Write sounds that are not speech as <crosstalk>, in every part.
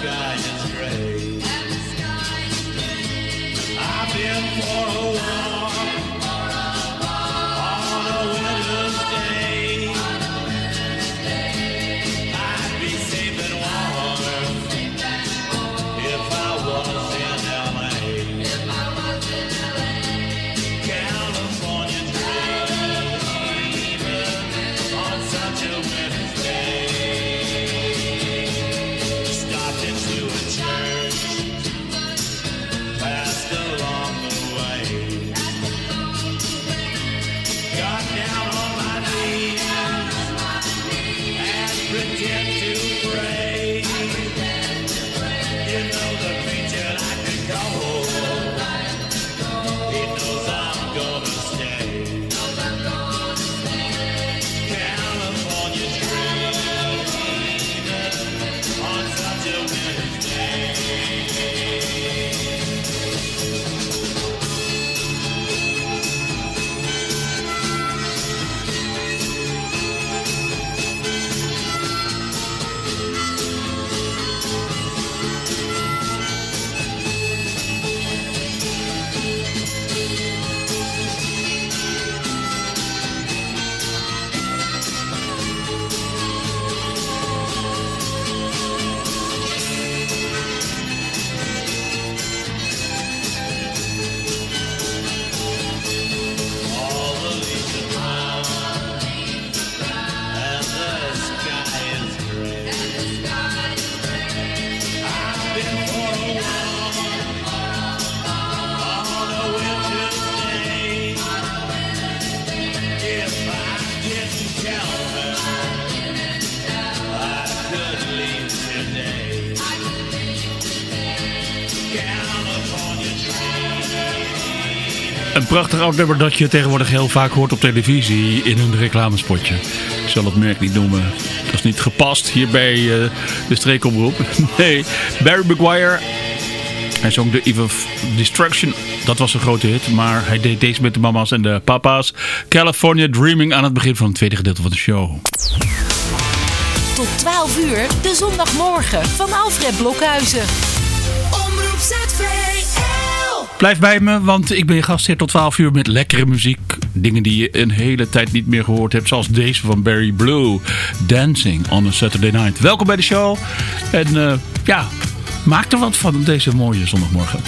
sky prachtig oud nummer dat je tegenwoordig heel vaak hoort op televisie in een reclamespotje. Ik zal het merk niet noemen. Dat is niet gepast hier bij eh, de streekomroep. <laughs> Nee, Barry Maguire. Hij zong de Eve of Destruction. Dat was een grote hit. Maar hij deed deze met de mama's en de papa's. California Dreaming aan het begin van het tweede gedeelte van de show. Tot 12 uur, de zondagmorgen van Alfred Blokhuizen. Blijf bij me, want ik ben je gast hier tot 12 uur met lekkere muziek. Dingen die je een hele tijd niet meer gehoord hebt. Zoals deze van Barry Blue. Dancing on a Saturday Night. Welkom bij de show. En eh, ja, maak er wat van deze mooie zondagmorgen.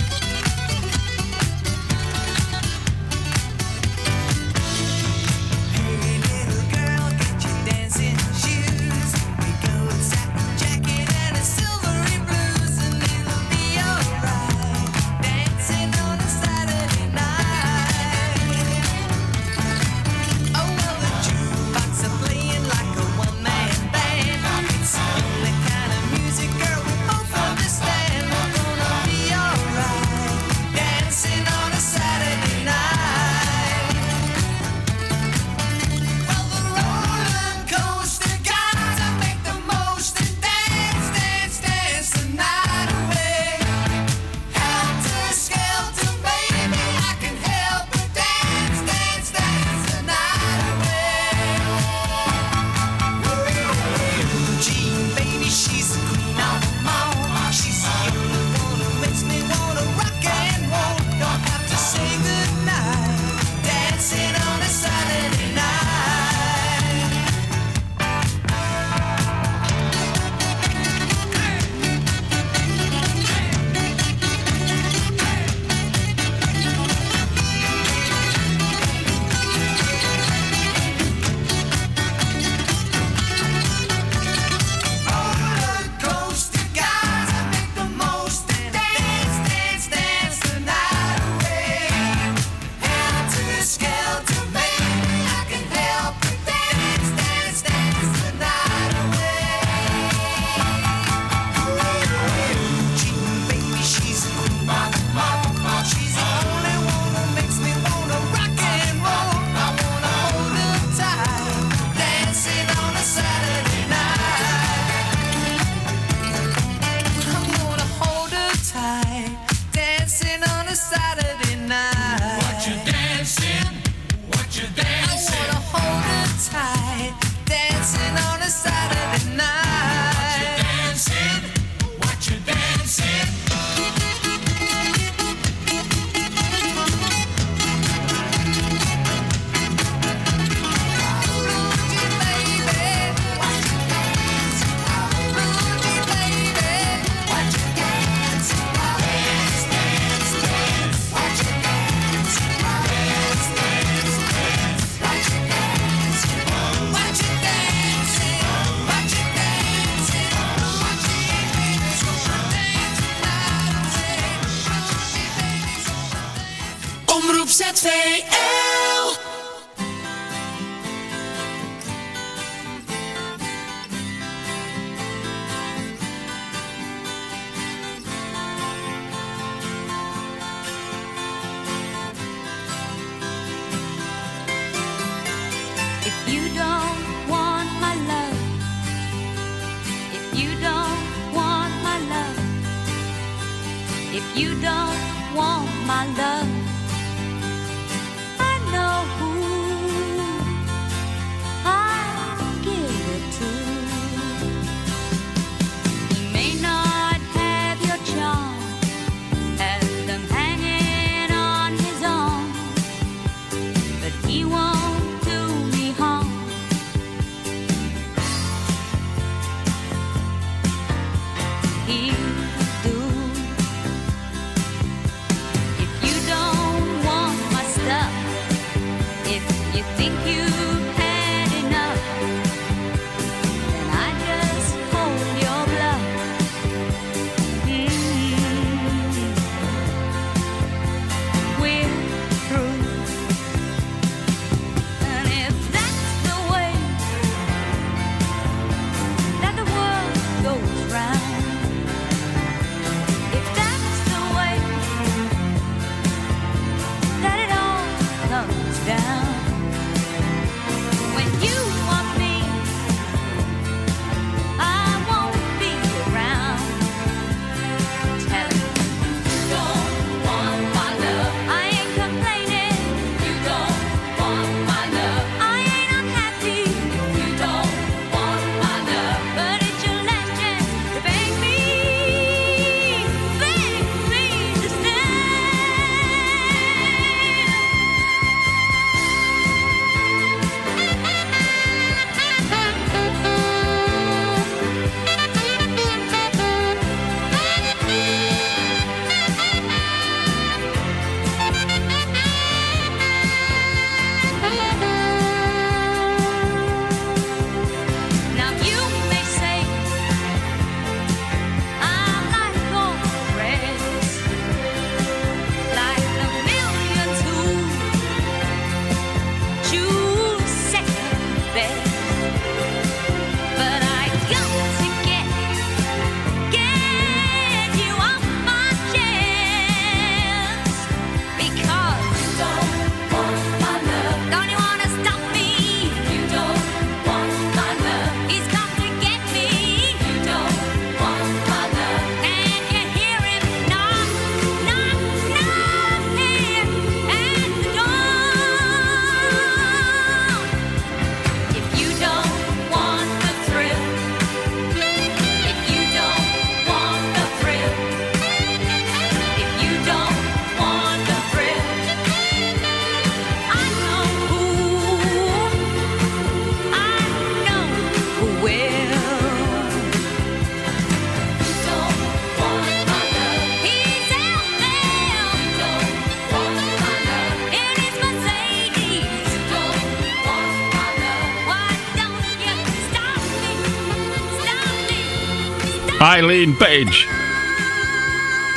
Eileen Page.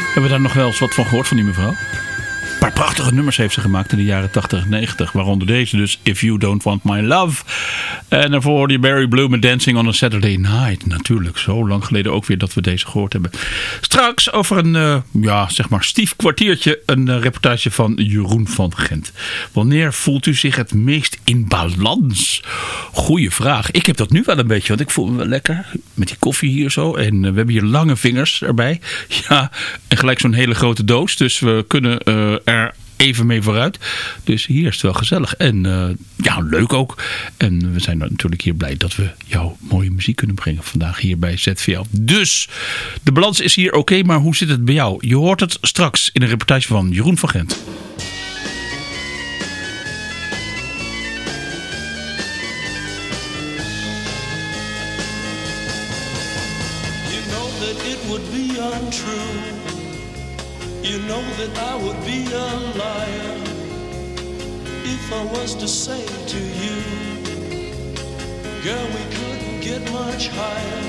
Hebben we daar nog wel eens wat van gehoord van die mevrouw? Een paar prachtige nummers heeft ze gemaakt in de jaren 80 en 90. Waaronder deze dus, If You Don't Want My Love. En daarvoor je Barry met Dancing on a Saturday Night. Natuurlijk, zo lang geleden ook weer dat we deze gehoord hebben. Straks over een, eh, ja, zeg maar stief kwartiertje... een eh, reportage van Jeroen van Gent. Wanneer voelt u zich het meest in balans? Goeie vraag. Ik heb dat nu wel een beetje, want ik voel me wel lekker. Met die koffie hier zo. En eh, we hebben hier lange vingers erbij. <laughs> Ja, en gelijk zo'n hele grote doos. Dus we kunnen er even mee vooruit. Dus hier is het wel gezellig. En eh, ja, leuk ook. En we zijn natuurlijk hier blij dat we jouw mooie muziek kunnen brengen vandaag hier bij ZVL. Dus de balans is hier oké, maar hoe zit het bij jou? Je hoort het straks in een reportage van Jeroen van Gent. You know that I would if I was to say to you, girl, we couldn't get much higher.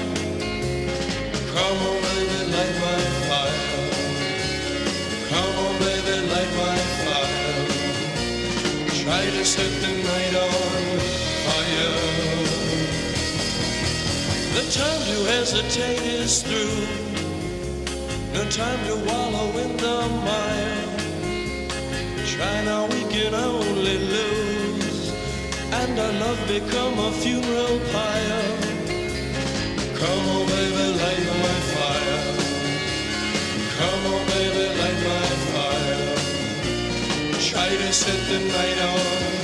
Come on, baby, light my fire. Come on, baby, light my fire. try to set the night on fire. The time to hesitate is through. No time to wallow in the mire. Try now, we can only lose. And our love become a funeral pyre. Come on, baby, light my fire. Come on, baby, light my fire. Try to set the night on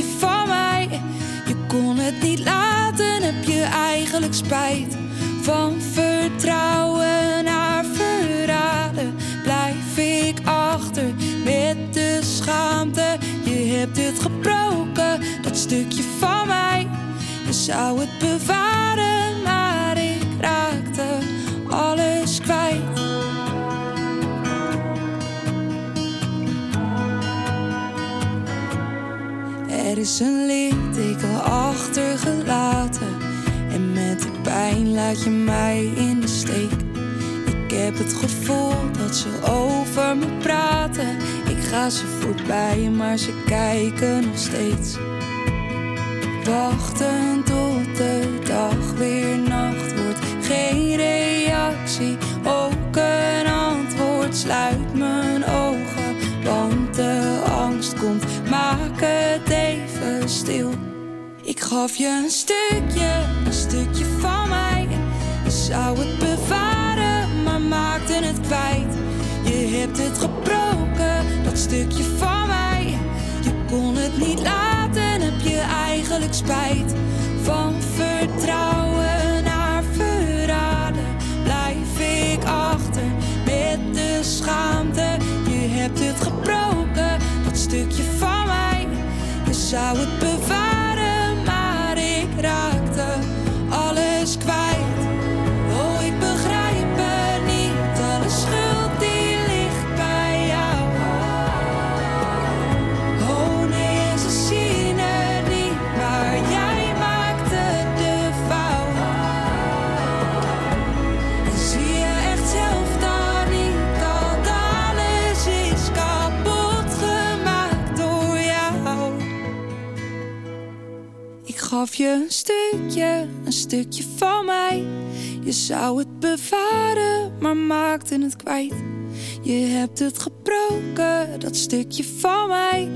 dat stukje is een litteken achtergelaten. En met die pijn laat je mij in de steek. Ik heb het gevoel dat ze over me praten. Ik ga ze voorbij, maar ze kijken nog steeds. Wachten tot de dag weer nacht wordt. Geen reactie, ook een antwoord. Sluit gaf je een stukje, een stukje van mij. Je zou het bewaren, maar maakte het kwijt. Je hebt het gebroken, dat stukje van mij. Je kon het niet laten, heb je eigenlijk spijt. Van vertrouwen naar verraden blijf ik achter met de schaamte. Je hebt het gebroken, dat stukje van mij. Je zou het bewaren, gaf je een stukje, een stukje van mij. Je zou het bewaren, maar maakte het kwijt. Je hebt het gebroken, dat stukje van mij.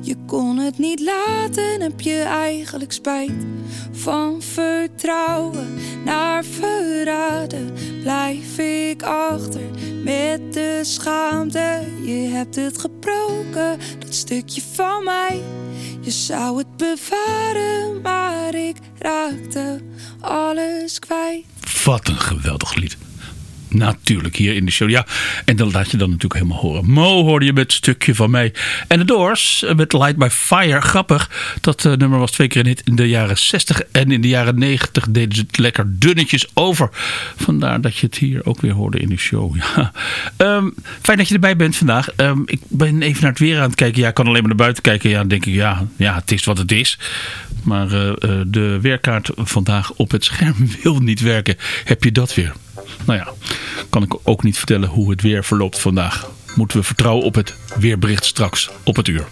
Je kon het niet laten, heb je eigenlijk spijt. Van vertrouwen naar verraden blijf ik achter met de schaamte. Je hebt het gebroken, dat stukje van mij. Je zou het bewaren, maar ik raakte alles kwijt. Wat een geweldig lied. Natuurlijk, hier in de show. Ja, en dat laat je dan natuurlijk helemaal horen. Mo hoorde je met stukje van mij. En de Doors eh, met Light by Fire. Grappig, dat eh, nummer was twee keer in de jaren 60. En in de jaren 90 deden ze het lekker dunnetjes over. Vandaar dat je het hier ook weer hoorde in de show. <laughs> Ja. Ehm, fijn dat je erbij bent vandaag. Ehm, ik ben even naar het weer aan het kijken. Ja, ik kan alleen maar naar buiten kijken. Ja, dan denk ik, ja, ja het is wat het is. Maar eh, de weerkaart vandaag op het scherm <laughs> wil niet werken. Heb je dat weer? Nou ja, kan ik ook niet vertellen hoe het weer verloopt vandaag. Moeten we vertrouwen op het weerbericht straks op het uur.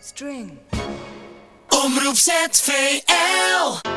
String. Omroep ZVL.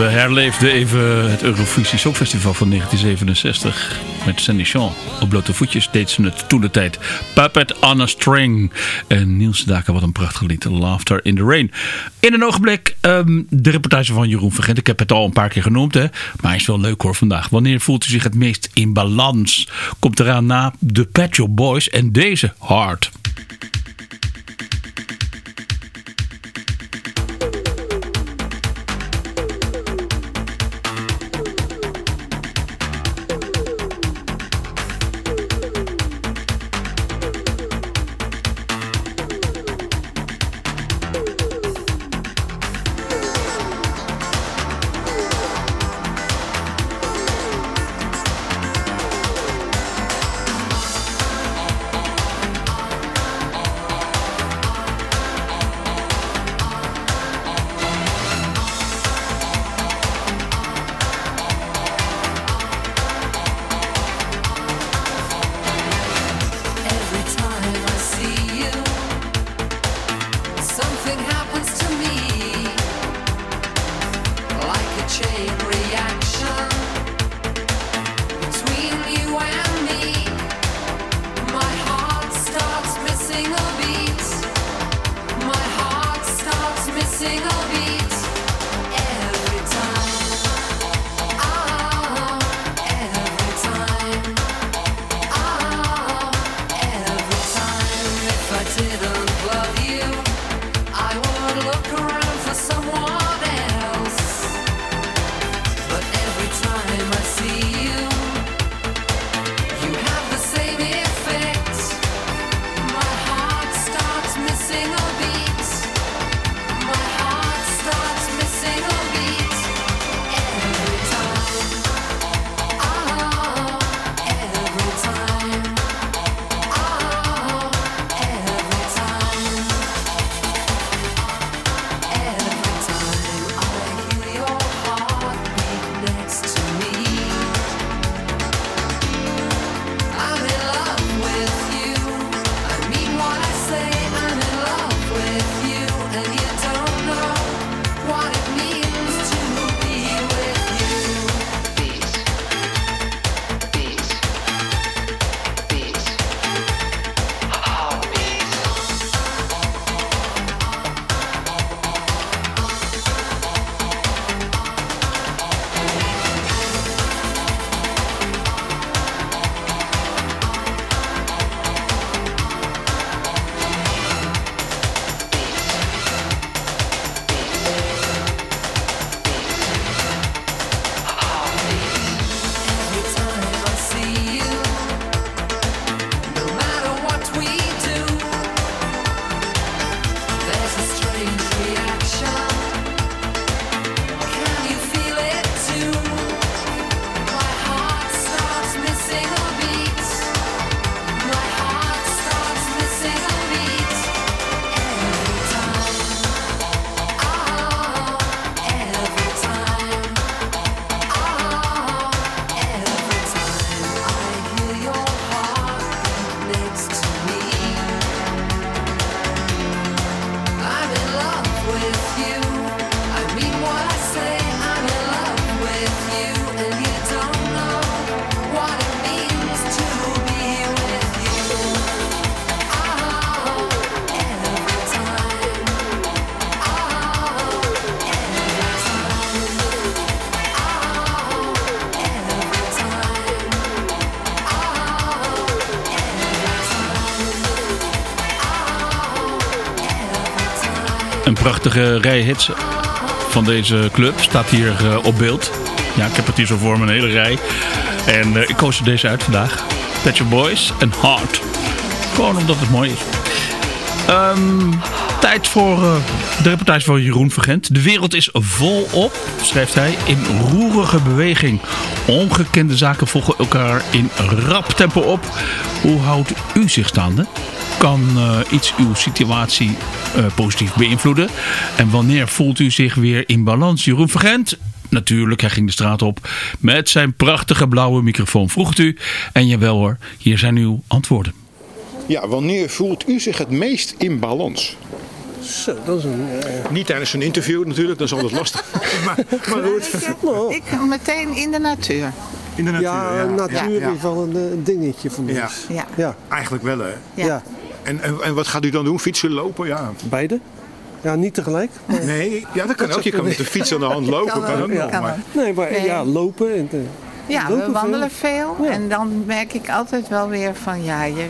We herleefden even het Eurovisie Songfestival van 1967. Met Sandy Shaw. Op blote voetjes deed ze het toen de tijd. Puppet on a String. En Niels Daken, wat een prachtig lied. Laughter in the Rain. In een ogenblik ehm, de reportage van Jeroen Vergent. Ik heb het al een paar keer genoemd. Hè, maar hij is wel leuk hoor vandaag. Wanneer voelt u zich het meest in balans? Komt eraan na de Pet Shop Boys en deze Hard. single prachtige rij hits van deze club staat hier eh, op beeld. Ja, ik heb het hier zo voor me, een hele rij. En eh, ik koos er deze uit vandaag. Pet Shop Boys en Heart. Gewoon omdat het mooi is. Ehm, tijd voor eh, de reportage van Jeroen Vergent. De wereld is volop, schrijft hij, in roerige beweging. Ongekende zaken volgen elkaar in rap tempo op. Hoe houdt u zich staande? Kan eh, iets uw situatie eh, positief beïnvloeden? En wanneer voelt u zich weer in balans? Jeroen Vergent, Natuurlijk, hij ging de straat op met zijn prachtige blauwe microfoon. Vroeg het u? En jawel hoor, hier zijn uw antwoorden. Ja, wanneer voelt u zich het meest in balans? Zo, dat is een... eh, Niet tijdens een interview natuurlijk, dat is altijd lastig. <laughs> maar, maar goed. Ik meteen in de natuur. In de natuur, ja, natuur Ja. is wel een, een dingetje. Ja. Ja. Ja, Eigenlijk wel hè. Ja. En, en, en wat gaat u dan doen? Fietsen, lopen? Ja. beide. Ja, niet tegelijk. maar- Nee, ja dat kan ook. Je kan met de fiets aan de hand <laughs> lopen. Kan Kan ook, nog. Maar. Nee, maar Nee. ja, lopen. En, eh, Ja, lopen we wandelen veel. Ja. En dan merk ik altijd wel weer van ja, je,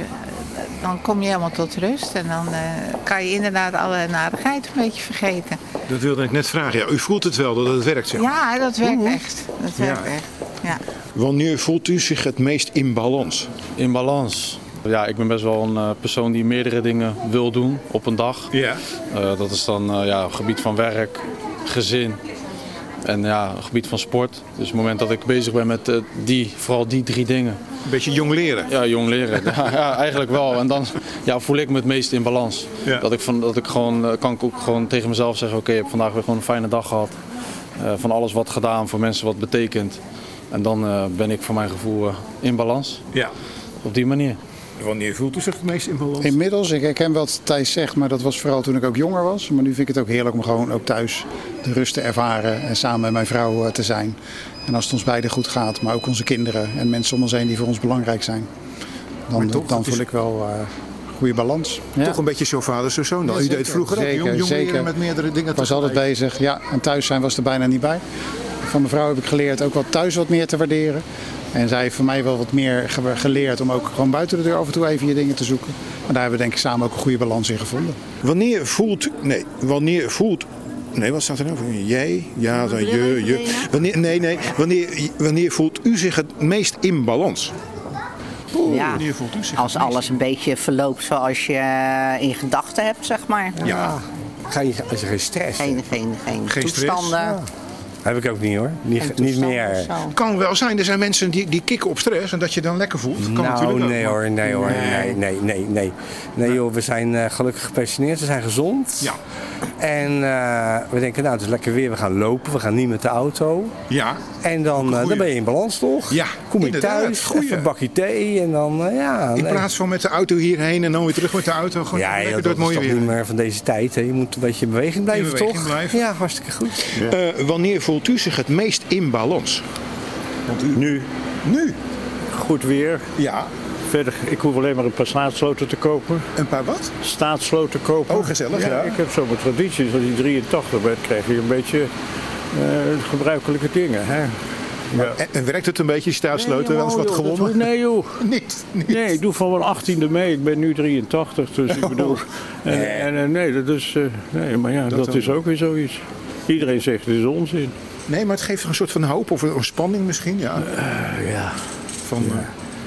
dan kom je helemaal tot rust. En dan eh, kan je inderdaad alle narigheid een beetje vergeten. dat wilde ik net vragen. Ja, u voelt het wel dat het werkt. Zeg. Ja, dat werkt echt. Dat werkt Ja. echt. Ja. Wanneer voelt u zich het meest in balans? In balans. Ja, ik ben best wel een eh, persoon die meerdere dingen wil doen op een dag. Ja. Eh, dat is dan eh, ja, gebied van werk, gezin en ja, gebied van sport. Dus het moment dat ik bezig ben met die, vooral die drie dingen. Een beetje jong leren. Ja, jong leren. <laughs> ja, ja, eigenlijk wel. En dan ja, voel ik me het meest in balans. Ja. Dat ik, van, dat ik gewoon, kan ik ook gewoon tegen mezelf zeggen, oké, ik heb vandaag weer gewoon een fijne dag gehad. Eh, van alles wat gedaan, voor mensen wat betekent. En dan ben ik voor mijn gevoel in balans. Ja. Op die manier. Wanneer voelt u zich het meest in balans? Inmiddels, ik herken wat Thijs zegt, maar dat was vooral toen ik ook jonger was. Maar nu vind ik het ook heerlijk om gewoon ook thuis de rust te ervaren en samen met mijn vrouw eh, te zijn. En als het ons beiden goed gaat, maar ook onze kinderen en mensen om ons heen die voor ons belangrijk zijn. Dan, toch, dan voel is- ik wel eh goede balans. Ja. Toch een beetje zo vader, zo zoon. dan. Ja, u deed vroeger ook Zeker, jong, jong leren zeker. met meerdere dingen Ik was altijd bezig, ja, en thuis zijn was er bijna niet bij. Van mijn vrouw heb ik geleerd ook wat thuis wat meer te waarderen. En zij heeft voor mij wel wat meer ge- geleerd om ook gewoon buiten de deur af en toe even je dingen te zoeken. Maar daar hebben we denk ik samen ook een goede balans in gevonden. Wanneer voelt u... Nee, wanneer voelt... Nee, wat staat er nou voor? Jij? Ja, dan je, je. Wanneer, nee, nee. Wanneer, wanneer voelt u zich het meest in balans? Ja, Wanneer voelt u zich als meest alles een beetje verloopt zoals je eh, in gedachten hebt, zeg maar. Ja. Ga je, als je geen stress Geen, geen, geen, Geen stress? toestanden. Heb ik ook niet hoor. Niet, niet meer. Kan wel zijn. Er zijn mensen die, die kicken op stress en dat je dan lekker voelt. Kan natuurlijk Nou, nee hoor, nee hoor, nee, nee, nee, nee. Nee joh, we zijn eh, gelukkig gepensioneerd, we zijn gezond. Ja. En eh, we denken, nou het is lekker weer, we gaan lopen, we gaan niet met de auto. Ja. En dan, eh, dan ben je in balans toch? Ja, Kom je thuis, goeie. even een bakje thee en dan, ja. In nee. plaats van met de auto hierheen en dan weer terug met de auto. Gewoon ja, lekker door dat het is mooie toch weer. niet meer van deze tijd. Hè. Je moet een beetje in beweging blijven, beweging toch? blijven. Ja, hartstikke goed. Eh, wanneer voelt u zich het meest in balans? Want u... Nu, Nu? goed weer. Ja. Verder, ik hoef alleen maar een paar staatsloten te kopen. Een paar wat? Staatsloten kopen. Oh, gezellig, ja. Ik heb zo mijn tradities. Als je 83 bent, krijg je een beetje eh, gebruikelijke dingen. Hè? Ja. En, en werkt het een beetje, staatsloten? wel eens wat dat gewonnen? Nee joh. <laughs> Niet, niet. Nee, ik doe van mijn 18e mee. Ik ben nu 83, dus ik bedoel... En, en, en nee, dat is... eh, nee, maar ja, dat, dan- is ook weer zoiets. Iedereen zegt het is onzin. Nee, maar het geeft een soort van hoop of een, spanning misschien. Ja. ja. Van, eh,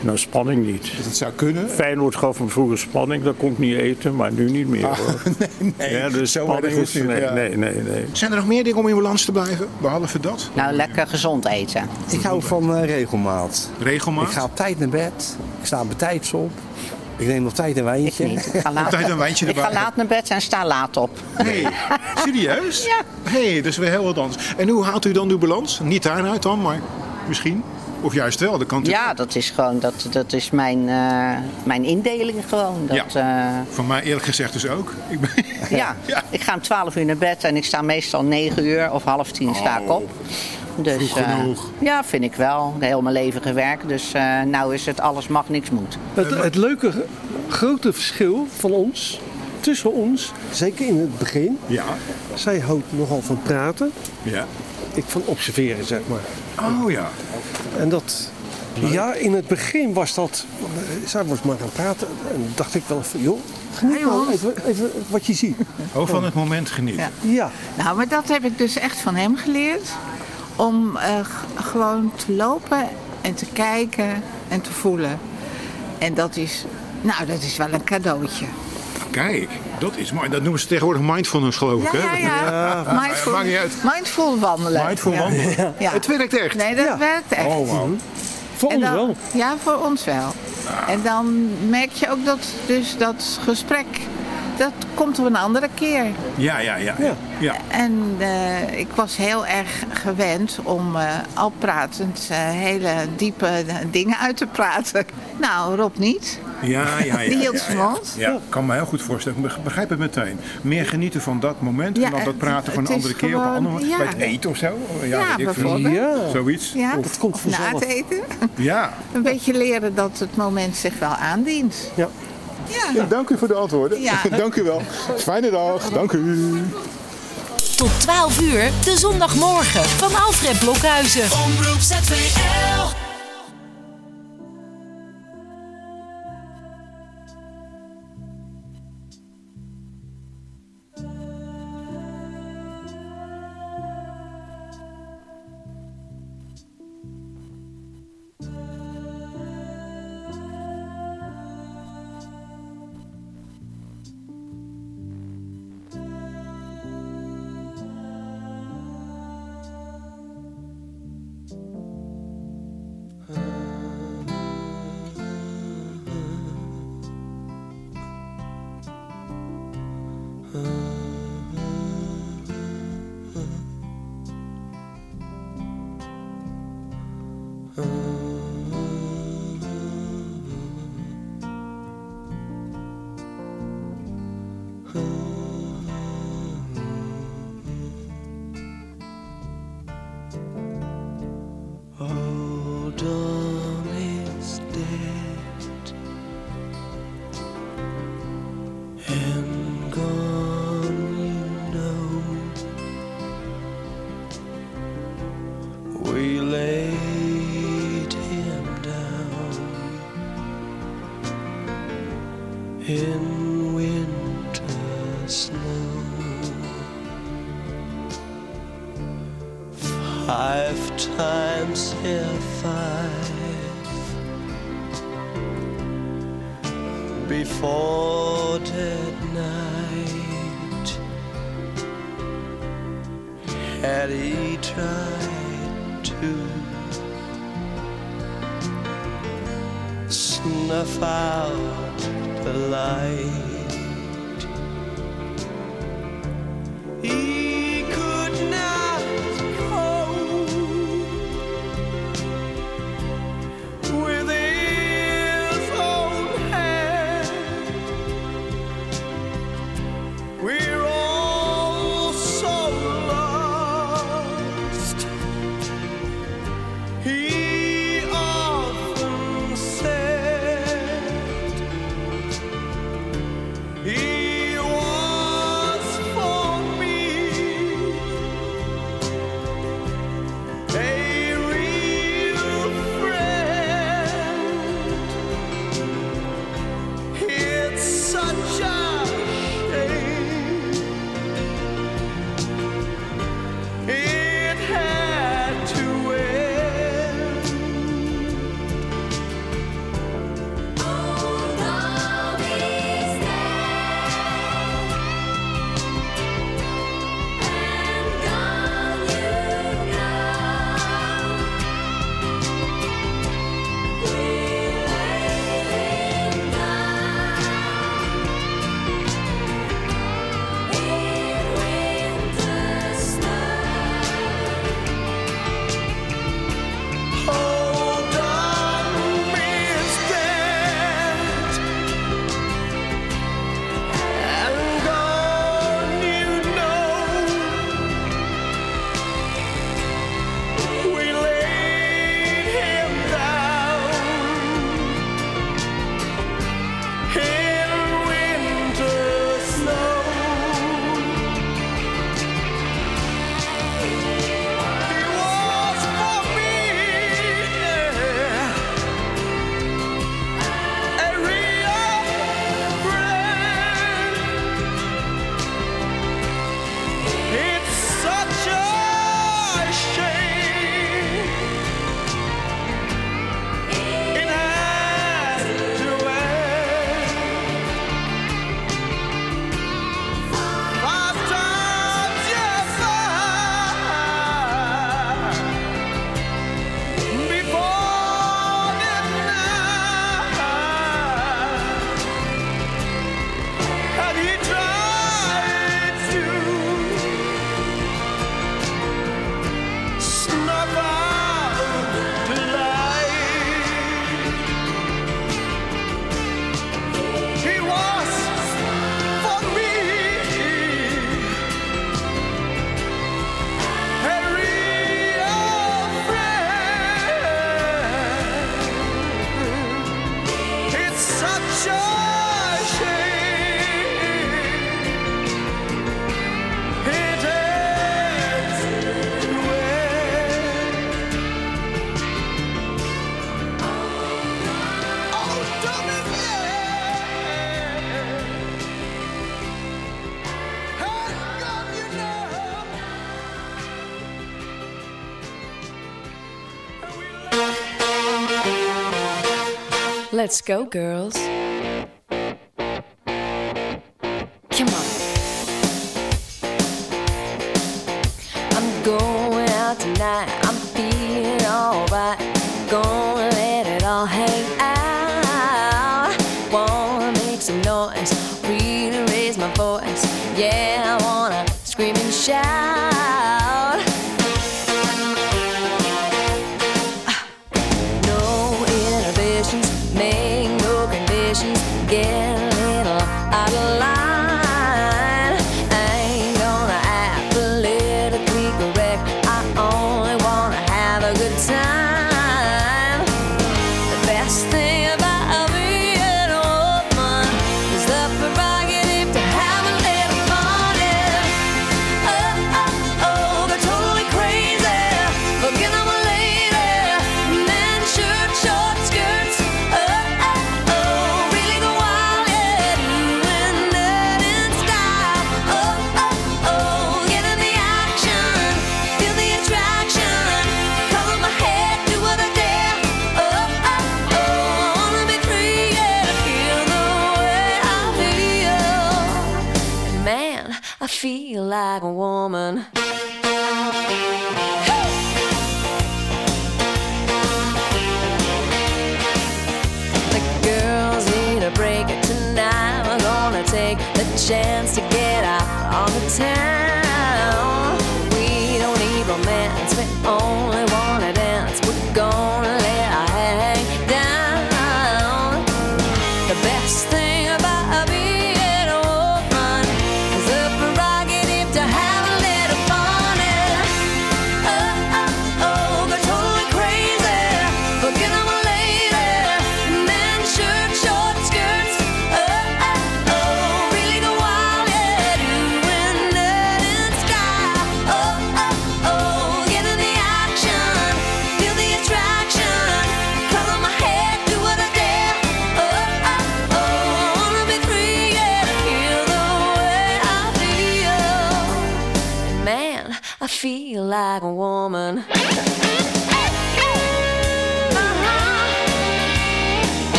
Nou, spanning niet. dat het zou kunnen. Feyenoord gaf me vroeger spanning, dat kon ik niet eten, maar nu niet meer hoor. <laughs> Nee, nee. Ja, dus zo spanning erg is... het niet, Nee, ja. nee, nee, nee. Zijn er nog meer dingen om in balans te blijven, behalve dat? Nou, lekker gezond eten. Ik hou van eh, regelmaat. Regelmaat? Ik ga op tijd naar bed. Ik sta bij tijds op. Ik neem nog tijd een Ik wijntje. niet. Ik ga <laughs> laat, Tijd een wijntje ik ga laat naar bed en sta laat op. Nee, <laughs> serieus? Ja. hey, dat is weer heel wat anders. En hoe haalt u dan uw balans? Niet daaruit dan, maar misschien? Of juist wel, dat kan natuurlijk. Ja, dat is gewoon, dat, dat is mijn, eh, mijn indeling gewoon. Dat, ja. Van mij eerlijk gezegd dus ook. Ik ben... ja. <laughs> ik ga om 12 uur naar bed en ik sta meestal 9 uur of half 10 sta ik op. Dus, vroeg eh, ja, vind ik wel. Heel mijn leven gewerkt. Dus eh, nou is het alles mag, niks moet. Het, het leuke grote verschil van ons, tussen ons, zeker in het begin. Ja. Zij houdt nogal van praten. Ja. Ik van observeren, zeg maar. Oh ja. En dat Ja, in het begin was dat. eh, Zij was maar aan het praten. En dacht ik wel van, joh, geniet nou even, even wat je ziet. Ook van het moment genieten. Ja. Nou, maar dat heb ik dus echt van hem geleerd. Om eh, gewoon te lopen en te kijken en te voelen. En dat is, nou, dat is wel een cadeautje. Kijk, dat is mooi. Dat noemen ze tegenwoordig mindfulness, geloof ik. Ja, hè? ja, ja. Mindful, Maakt niet uit. mindful wandelen. Mindful Ja. wandelen. Ja. Het werkt echt. Nee, dat werkt echt. Oh. Voor En ons dan- wel. Ja, voor ons wel. En dan merk je ook dat dus dat gesprek, dat komt op een andere keer. Ja, ja, ja. ja. ja. En eh, ik was heel erg gewend om eh, al pratend eh, hele diepe dingen uit te praten. <laughs> Nou, Rob niet. Ja, ja, ja. <laughs> Die hield ja, zijn ja. mond. Ja, ik kan me heel goed voorstellen. Ik begrijp het meteen. Meer genieten van dat moment Ja, en dan dat het- praten van een is andere keer op een gewoon- ander moment. ja. Bij het eten of zo. Ja, Ja, bijvoorbeeld. Ja. Zoiets. Ja, Of- of na het eten. ja. Een beetje leren dat het moment zich wel aandient. Ja. Ja. Dank u voor de antwoorden. Ja. <laughs> Dank u wel. Fijne dag. Dank u. Tot 12 uur, de zondagmorgen van Alfred Blokhuizen. Omroep ZVL. Let's go, girls. Come on. I'm going out tonight. I'm feeling alright. Gonna let it all hang out. Wanna make some noise, really raise my voice. Yeah, I wanna scream and shout.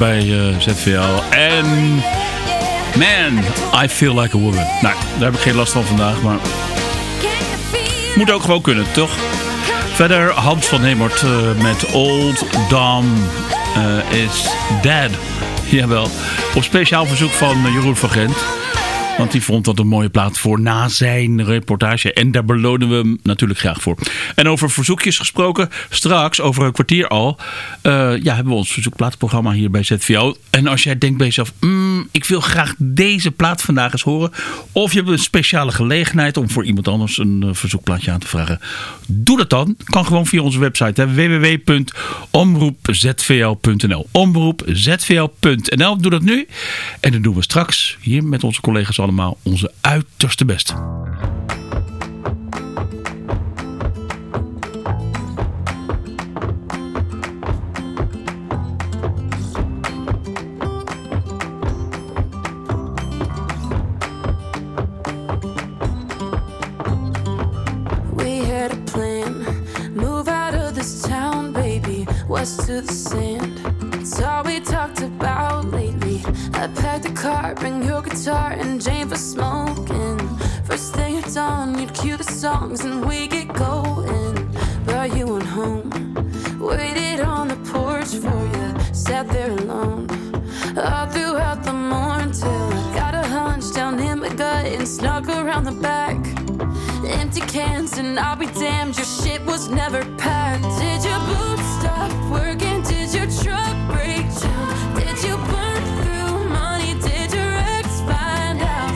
Bij eh, ZVL. En man, I feel like a woman. Nou, daar heb ik geen last van vandaag, maar moet ook gewoon kunnen, toch? Verder Hans van Hemert eh, met Old Dam eh, is Dead. Jawel, op speciaal verzoek van Jeroen van Gent. Want die vond dat een mooie plaat voor na zijn reportage. En daar belonen we hem natuurlijk graag voor. En over verzoekjes gesproken, straks over een kwartier al. eh, ja, hebben we ons verzoekplaatprogramma hier bij ZVO. En als jij denkt bij jezelf, "Mm, ik wil graag deze plaat vandaag eens horen. Of je hebt een speciale gelegenheid om voor iemand anders een eh, verzoekplaatje aan te vragen. Doe dat dan. Kan gewoon via onze website www.omroepzvl.nl Omroepzvl.nl Doe dat nu. En dan doen we straks hier met onze collega's allemaal onze uiterste best. to the sand. It's all we talked about lately. I packed a car, bring your guitar, and Jane for smoking. First thing you're done, you'd cue the songs, and we get going. Brought you on home, waited on the porch for you, sat there alone. All throughout the morning till I got a hunch down in my gut and snuck around the back. Empty cans, and I'll be damned, your shit was never packed. Did your boots stop working? Did your truck break down? Did you burn through money? Did your ex find out?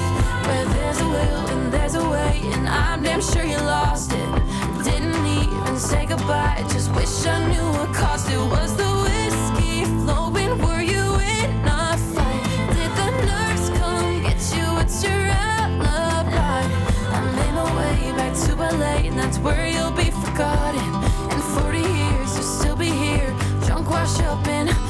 Where there's a will and there's a way, and I'm damn sure you lost it. Didn't even say goodbye, just wish I knew what cost it was the where you'll be forgotten. In 40 years, you'll still be here, drunk, wash up in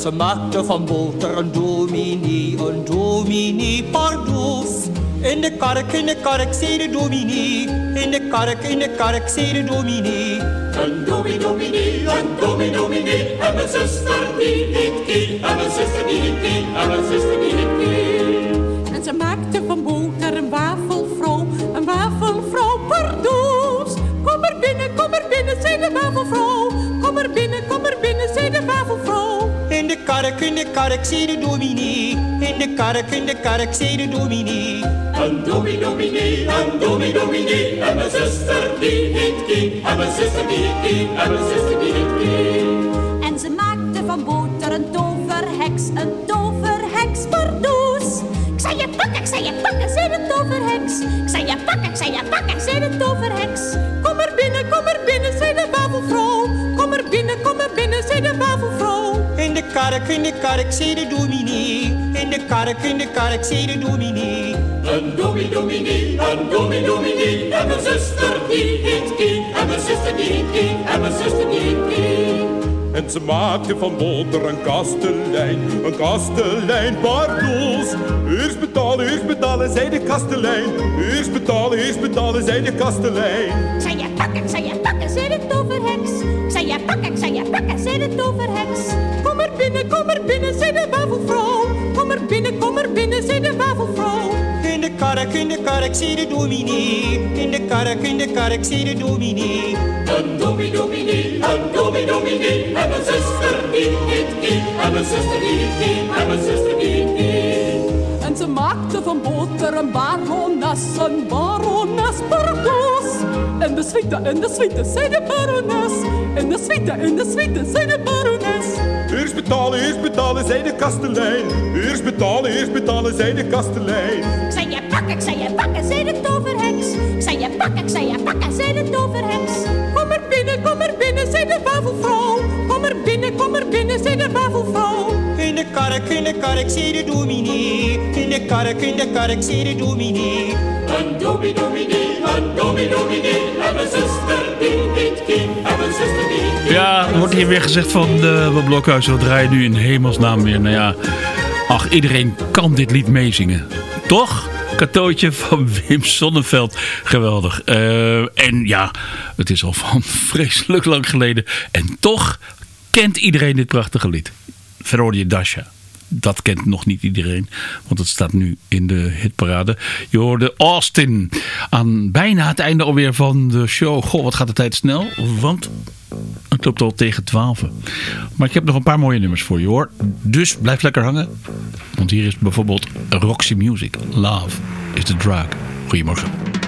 ze maakte van boter een dominee, een dominee pardoes. In de kark, in de kark, zei de dominee. In de kark, in de kark, zei de dominee. Een domi dominee, een domi dominee. En mijn zuster die heet Kie. En mijn zuster die Kie. En mijn zuster die Kie. En ze maakte van boter een wafelvrouw, een wafelvrouw pardoes. Kom er binnen, kom er binnen, zei de wafelvrouw. Kom er binnen, kom er binnen, zei de wafelvrouw. In de kark, in de kark, zei de dominee. In de kark, in de kark, zei de dominee. Een domi dominee, een domi dominee. En mijn zuster die heet Kie. En mijn zuster die heet Kie. En mijn zuster die heet Kie. En ze maakte van boter een toverheks, een toverheks pardoes. Ik zei je pakken, ik zei je pakken, zei de toverheks. Ik zei je pakken, ik zei je pakken, zei de toverheks. Kom er binnen, kom er binnen, zei de wafelvrouw. Kom er binnen, kom er binnen, zei de wafelvrouw. In de kark, in de kark, zei de dominee. In de kark, in de kark, zei de dominee. Een domi dominee, een domi dominee. En mijn zuster die heet Kie. En mijn zuster die heet Kie. En mijn zuster die heet Kie. En ze maakte van boter een kastelein, een kastelein pardoes. Eerst betalen, eerst betalen, zei de kastelein. Eerst betalen, eerst betalen, zei de kastelein. Zei je pakken, zei je pakken, zei de Kom er binnen, kom er binnen, zei de wafelvrouw. Kom er binnen, kom er binnen, zei de wafelvrouw. In de kark, in de kark, zei de dominee. In de kark, in de kark, zei de dominee. Een domi dominee, een domi dominee. En mijn zuster die heet Kie. En mijn zuster die Kie. En mijn zuster die Kie. En ze maakte van boter een barones, een barones pardoes. En de suite, en de suite, zei de barones. En de suite, en de suite, zei de barones. Eerst betalen, eerst betalen, zei de kastelein. Eerst betalen, eerst betalen, zei de kastelein. Ik zei je pakken, ik zei je pakken, zei de toverheks. Ik zei je pakken, ik zei je pakken, zei de toverheks. Kom er binnen, kom er binnen, zei de wafelvrouw. Kom er binnen, kom er binnen, zei de wafelvrouw. In de kark, in de kark, zei de dominee. In de kark, in de kark, zei de dominee. Een domi dominee, een domi dominee. En mijn zuster die heet Kie. En mijn zuster die heet Kie. Ja, er wordt hier weer gezegd van de uh, Blokhuis, wat draai je nu in hemelsnaam weer? Nou ja, ach, iedereen kan dit lied meezingen. Toch? Katootje van <laughs> Wim Sonneveld. Geweldig. Eh, en ja, het is al van <laughs> vreselijk lang geleden. En toch kent iedereen dit prachtige lied. Verder hoorde je Dasha. Dat kent nog niet iedereen, want het staat nu in de hitparade. Je hoorde Austin aan bijna het einde alweer van de show. Goh, wat gaat de tijd snel, want het loopt al tegen 12. Maar ik heb nog een paar mooie nummers voor je hoor. Dus blijf lekker hangen, want hier is bijvoorbeeld Roxy Music. Love is the drug. Goedemorgen.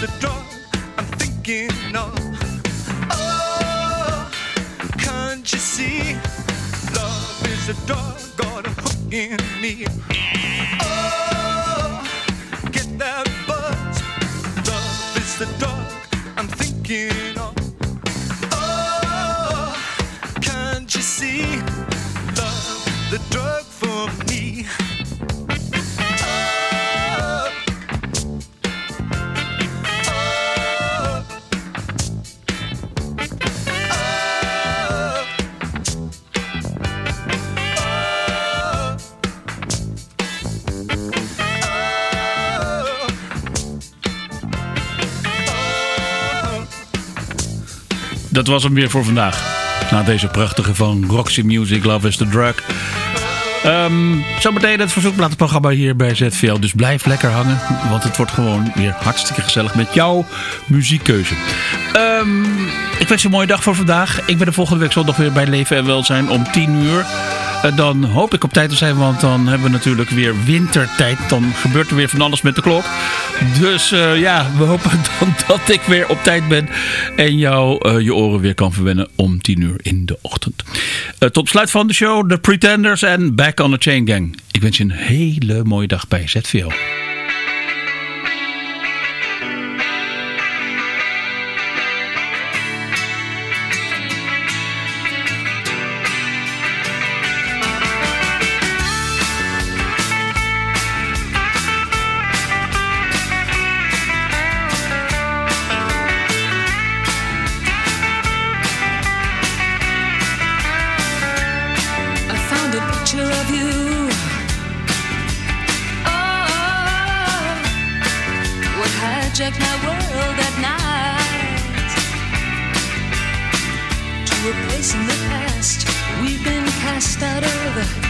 The drug I'm thinking of. Oh, can't you see? Love is the drug got a hook in me. Oh, get that buzz. Love is the drug I'm thinking was hem weer voor vandaag. Na deze prachtige van Roxy Music, Love is the Drug. Ehm zometeen het verzoekplatenprogramma hier bij ZVL. Dus blijf lekker hangen, want het wordt gewoon weer hartstikke gezellig met jouw muziekkeuze. Ehm, ik wens je een mooie dag voor vandaag. Ik ben de volgende week zondag weer bij Leven en Welzijn om 10 uur. Eh, dan hoop ik op tijd te zijn, want dan hebben we natuurlijk weer wintertijd. Dan gebeurt er weer van alles met de klok. Dus eh, ja, we hopen <laughs> dan dat ik weer op tijd ben. En jou eh, je oren weer kan verwennen om 10 uur in de ochtend. Tot besluit van de show, The Pretenders en Back on the Chain Gang. Ik wens je een hele mooie dag bij ZVL. Hijacked my world at night. to a place in the past we've been cast out of.